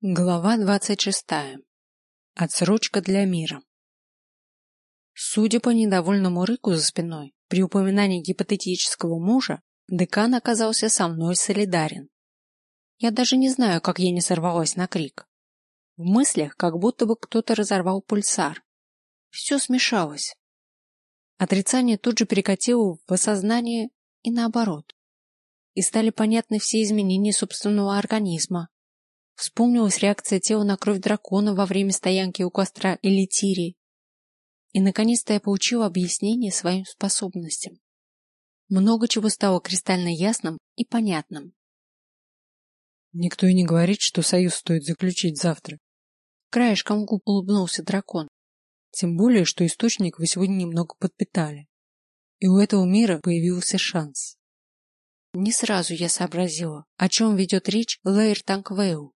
Глава двадцать шестая. Отсрочка для мира. Судя по недовольному рыку за спиной, при упоминании гипотетического мужа, декан оказался со мной солидарен. Я даже не знаю, как я не сорвалась на крик. В мыслях как будто бы кто-то разорвал пульсар. Все смешалось. Отрицание тут же перекатило в осознание и наоборот. И стали понятны все изменения собственного организма, Вспомнилась реакция тела на кровь дракона во время стоянки у костра Элитирии. И, наконец-то, я получила объяснение своим способностям. Много чего стало кристально ясным и понятным. Никто и не говорит, что союз стоит заключить завтра. Краешком губ улыбнулся дракон. Тем более, что источник вы сегодня немного подпитали. И у этого мира появился шанс. Не сразу я сообразила, о чем ведет речь Лейр Танквейл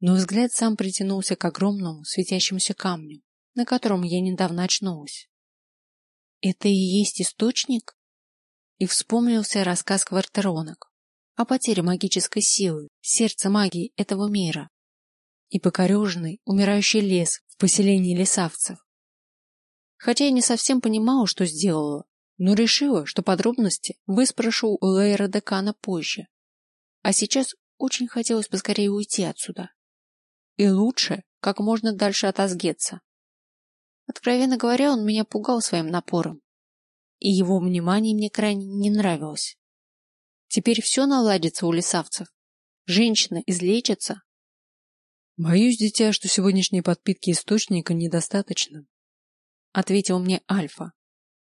но взгляд сам притянулся к огромному светящемуся камню, на котором я недавно очнулась. Это и есть источник? И вспомнился рассказ квартеронок о потере магической силы, сердца магии этого мира и покореженный, умирающий лес в поселении лесавцев. Хотя я не совсем понимала, что сделала, но решила, что подробности выспрошу у Лейра Декана позже. А сейчас очень хотелось поскорее уйти отсюда. И лучше как можно дальше от Азгетса. Откровенно говоря, он меня пугал своим напором. И его внимание мне крайне не нравилось. Теперь все наладится у лесавцев. Женщина излечится. Боюсь, дитя, что сегодняшней подпитки источника недостаточно, ответил мне Альфа.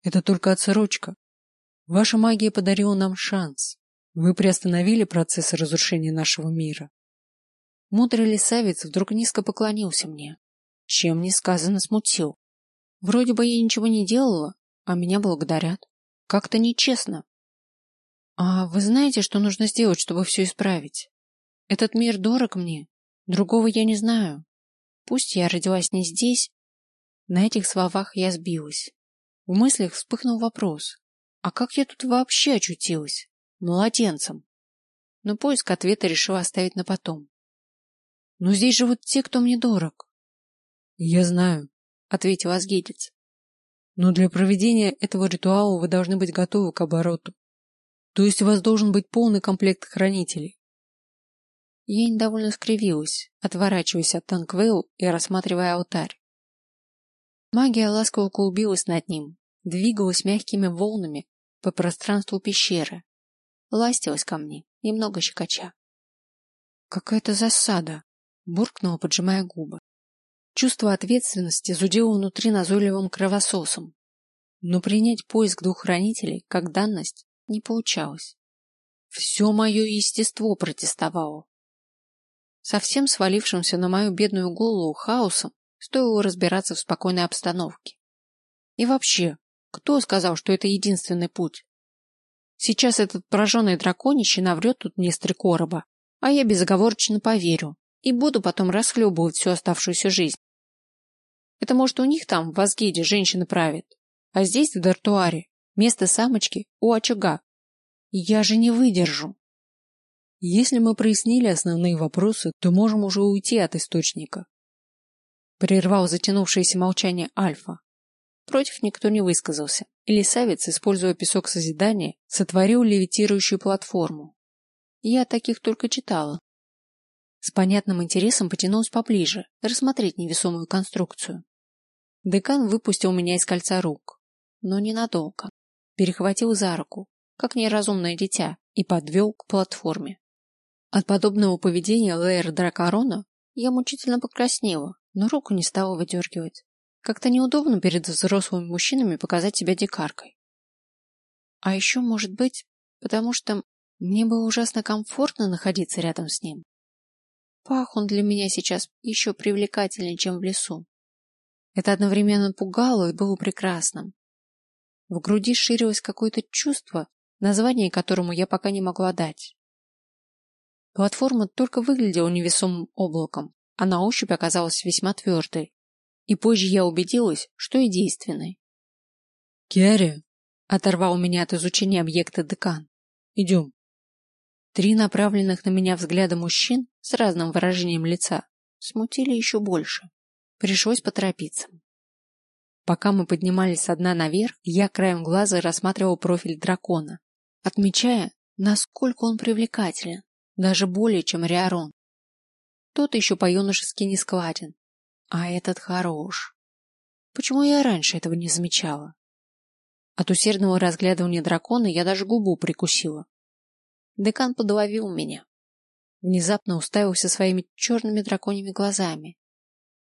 Это только отсрочка. Ваша магия подарила нам шанс. Вы приостановили процесс разрушения нашего мира. Мудрый лесавец вдруг низко поклонился мне, чем несказанно смутил. Вроде бы я ничего не делала, а меня благодарят. Как-то нечестно. А вы знаете, что нужно сделать, чтобы все исправить? Этот мир дорог мне, другого я не знаю. Пусть я родилась не здесь. На этих словах я сбилась. В мыслях вспыхнул вопрос. А как я тут вообще очутилась? Младенцем. Но поиск ответа решила оставить на потом. Но здесь живут те, кто мне дорог. Я знаю, ответил Азгедец. Но для проведения этого ритуала вы должны быть готовы к обороту. То есть у вас должен быть полный комплект хранителей. Я недовольно скривилась, отворачиваясь от Танквейл и рассматривая алтарь. Магия ласково клубилась над ним, двигалась мягкими волнами по пространству пещеры, ластилась ко мне, немного щекоча. Какая-то засада, буркнула, поджимая губы. Чувство ответственности зудело внутри назойливым кровососом, но принять поиск двух хранителей как данность не получалось. Все мое естество протестовало. Совсем свалившимся на мою бедную голову хаосом стоило разбираться в спокойной обстановке. И вообще, кто сказал, что это единственный путь? Сейчас этот пораженный драконище наврет тут мне с три короба, а я безоговорочно поверю, и буду потом расхлебывать всю оставшуюся жизнь. Это может у них там в Азгиде женщины правят, а здесь в Дартуаре место самочки у очага. Я же не выдержу. Если мы прояснили основные вопросы, то можем уже уйти от источника. Прервал затянувшееся молчание Альфа. Против никто не высказался, и лесавец, используя песок созидания, сотворил левитирующую платформу. Я таких только читала, с понятным интересом потянулась поближе, рассмотреть невесомую конструкцию. Декан выпустил меня из кольца рук, но ненадолго. Перехватил за руку, как неразумное дитя, и подвел к платформе. От подобного поведения Лэйр Дракарона я мучительно покраснела, но руку не стала выдергивать. Как-то неудобно перед взрослыми мужчинами показать себя дикаркой. А еще, может быть, потому что мне было ужасно комфортно находиться рядом с ним. Пах он для меня сейчас еще привлекательнее, чем в лесу. Это одновременно пугало и было прекрасным. В груди ширилось какое-то чувство, название которому я пока не могла дать. Платформа только выглядела невесомым облаком, а на ощупь оказалась весьма твердой. И позже я убедилась, что и действенной. Киари оторвал меня от изучения объекта декан. Идем. Три направленных на меня взгляда мужчин с разным выражением лица смутили еще больше. Пришлось поторопиться. Пока мы поднимались с дна наверх, я краем глаза рассматривал профиль дракона, отмечая, насколько он привлекателен, даже более, чем Риарон. Тот еще по-юношески не складен, а этот хорош. Почему я раньше этого не замечала? От усердного разглядывания дракона я даже губу прикусила. Декан подловил меня. Внезапно уставился своими черными драконьими глазами.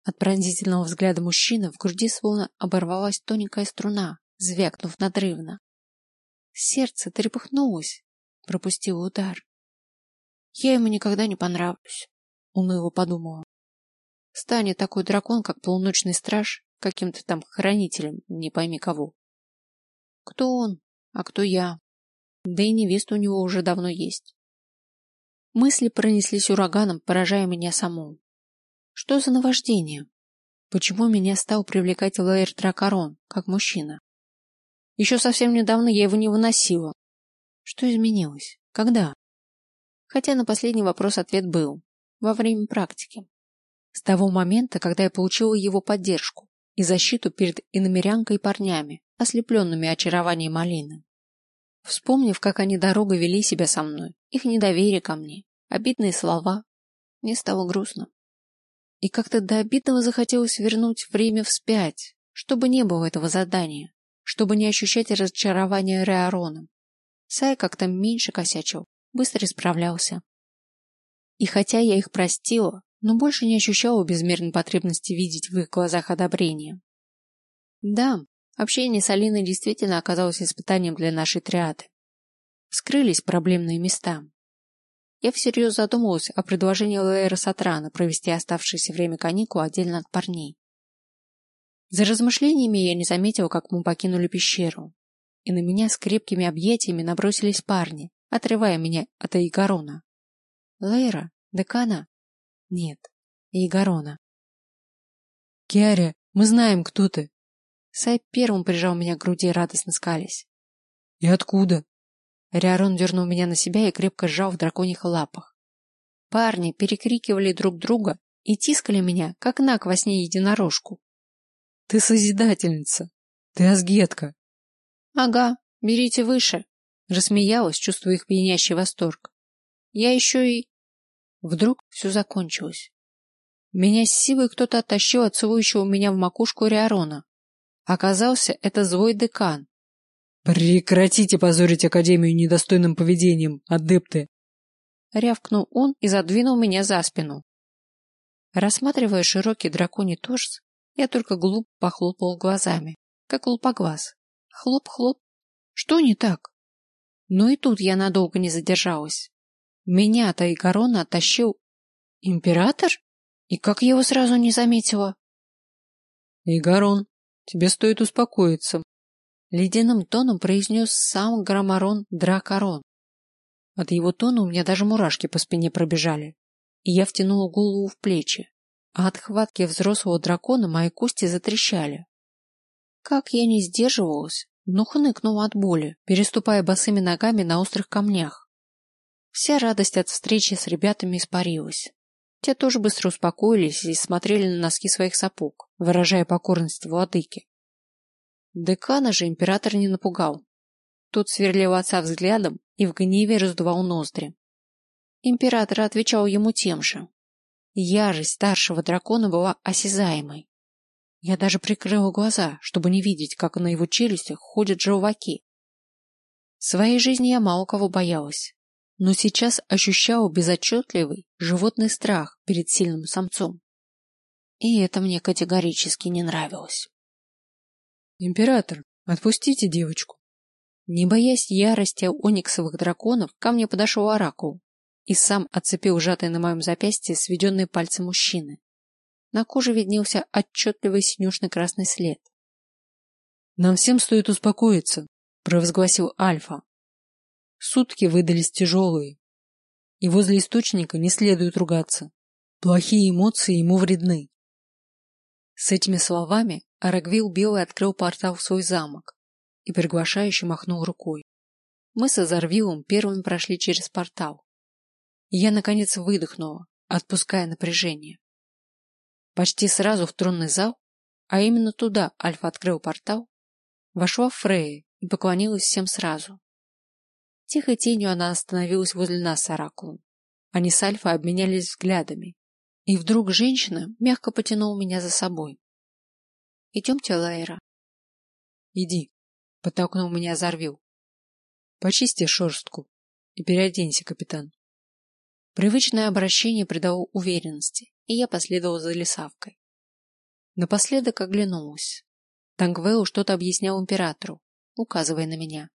От пронзительного взгляда мужчины в груди словно оборвалась тоненькая струна, звякнув надрывно. Сердце трепыхнулось, пропустило удар. Я ему никогда не понравлюсь, уныло подумала. Станет такой дракон, как полуночный страж, каким-то там хранителем, не пойми кого. Кто он, а кто я? Да и невеста у него уже давно есть. Мысли пронеслись ураганом, поражая меня саму. Что за наваждение? Почему меня стал привлекать Лаэр Дракарон, как мужчина? Еще совсем недавно я его не выносила. Что изменилось? Когда? Хотя на последний вопрос ответ был. Во время практики. С того момента, когда я получила его поддержку и защиту перед иномерянкой и парнями, ослепленными очарованием малины. Вспомнив, как они дорогой вели себя со мной, их недоверие ко мне, обидные слова, мне стало грустно. И как-то до обидного захотелось вернуть время вспять, чтобы не было этого задания, чтобы не ощущать разочарования Реароном. Сай как-то меньше косячил, быстро исправлялся. И хотя я их простила, но больше не ощущала безмерной потребности видеть в их глазах одобрение. Да, общение с Алиной действительно оказалось испытанием для нашей триады. Скрылись проблемные места. Я всерьез задумалась о предложении Лейра Сатрана провести оставшееся время каникул отдельно от парней. За размышлениями я не заметила, как мы покинули пещеру, и на меня с крепкими объятиями набросились парни, отрывая меня от Игорона. Лейра? Декана? Нет, Игорона. Киаря, мы знаем, кто ты. Сай первым прижал меня к груди, радостно скались. И откуда? Риарон дернул меня на себя и крепко сжал в драконьих лапах. Парни перекрикивали друг друга и тискали меня, как наг во сне единорожку. Ты созидательница. Ты азгетка. Ага, берите выше. Рассмеялась, чувствуя их пьянящий восторг. Я еще и... Вдруг все закончилось. Меня с силой кто-то оттащил от целующего меня в макушку Риарона. Оказался это злой декан. Прекратите позорить Академию недостойным поведением, адепты! Рявкнул он и задвинул меня за спину. Рассматривая широкий драконий торс, я только глупо похлопал глазами, как лупоглаз. Хлоп-хлоп. Что не так? Но и тут я надолго не задержалась. Меня-то и корона оттащил император? И как я его сразу не заметила? Игарон, тебе стоит успокоиться. Ледяным тоном произнес сам Громорон Дракорон. От его тона у меня даже мурашки по спине пробежали, и я втянула голову в плечи, а от хватки взрослого дракона мои кости затрещали. Как я не сдерживалась, но хныкнула от боли, переступая босыми ногами на острых камнях. Вся радость от встречи с ребятами испарилась. Те тоже быстро успокоились и смотрели на носки своих сапог, выражая покорность владыке. Декана же император не напугал. Тот сверлил отца взглядом и в гневе раздувал ноздри. Император отвечал ему тем же. Ярость старшего дракона была осязаемой. Я даже прикрыла глаза, чтобы не видеть, как на его челюстях ходят желваки. В своей жизни я мало кого боялась, но сейчас ощущал безотчетливый животный страх перед сильным самцом. И это мне категорически не нравилось. Император, отпустите девочку. Не боясь ярости ониксовых драконов, ко мне подошел оракул и сам отцепил сжатый на моем запястье сведенные пальцы мужчины. На коже виднелся отчетливый синюшно-красный след. Нам всем стоит успокоиться, провозгласил Альфа. Сутки выдались тяжелые, и возле источника не следует ругаться. Плохие эмоции ему вредны. С этими словами Арагвил Белый открыл портал в свой замок и приглашающе махнул рукой. Мы с Азарвилом первыми прошли через портал. И я наконец выдохнула, отпуская напряжение. Почти сразу в тронный зал, а именно туда Альфа открыл портал, вошла Фрея и поклонилась всем сразу. Тихой тенью она остановилась возле нас с Оракулом. Они с Альфой обменялись взглядами, и вдруг женщина мягко потянула меня за собой. Идемте, Лайра. Иди, подтолкнул меня Зарвил. Почисти шерстку и переоденься, капитан. Привычное обращение придало уверенности, и я последовал за Лисавкой. Напоследок оглянулась. Тангвеу что-то объяснял императору, указывая на меня.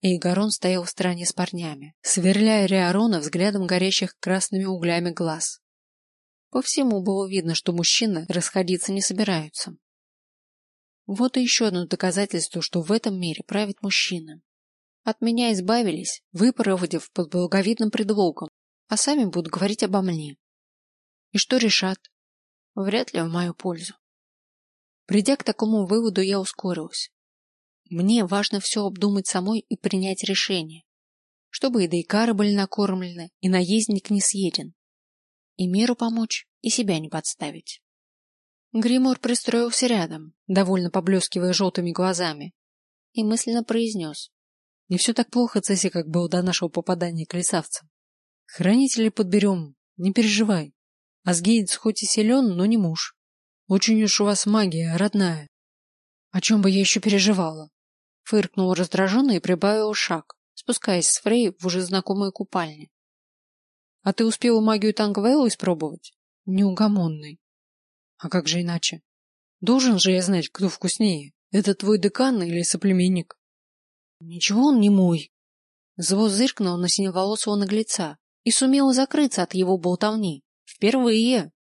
И Гарон стоял в стороне с парнями, сверляя Риарона взглядом горящих красными углями глаз. По всему было видно, что мужчины расходиться не собираются. Вот и еще одно доказательство, что в этом мире правит мужчина. От меня избавились, выпроводив под благовидным предлогом, а сами будут говорить обо мне. И что решат? Вряд ли в мою пользу. Придя к такому выводу, я ускорилась. Мне важно все обдумать самой и принять решение, чтобы и дейкары были накормлены, и наездник не съеден. И миру помочь, и себя не подставить. Гримор пристроился рядом, довольно поблескивая желтыми глазами, и мысленно произнес. Не все так плохо, Цесси, как было до нашего попадания к лесавцам. Хранителей подберем, не переживай. Асгейдс хоть и силен, но не муж. Очень уж у вас магия, родная. О чем бы я еще переживала? Фыркнул раздраженно и прибавил шаг, спускаясь с Фрей в уже знакомые купальни. А ты успела магию Тангвелла испробовать? Неугомонный. А как же иначе? Должен же я знать, кто вкуснее. Это твой декан или соплеменник? Ничего он не мой. Зло зыркнул на синеволосого наглеца и сумел закрыться от его болтовни. Впервые.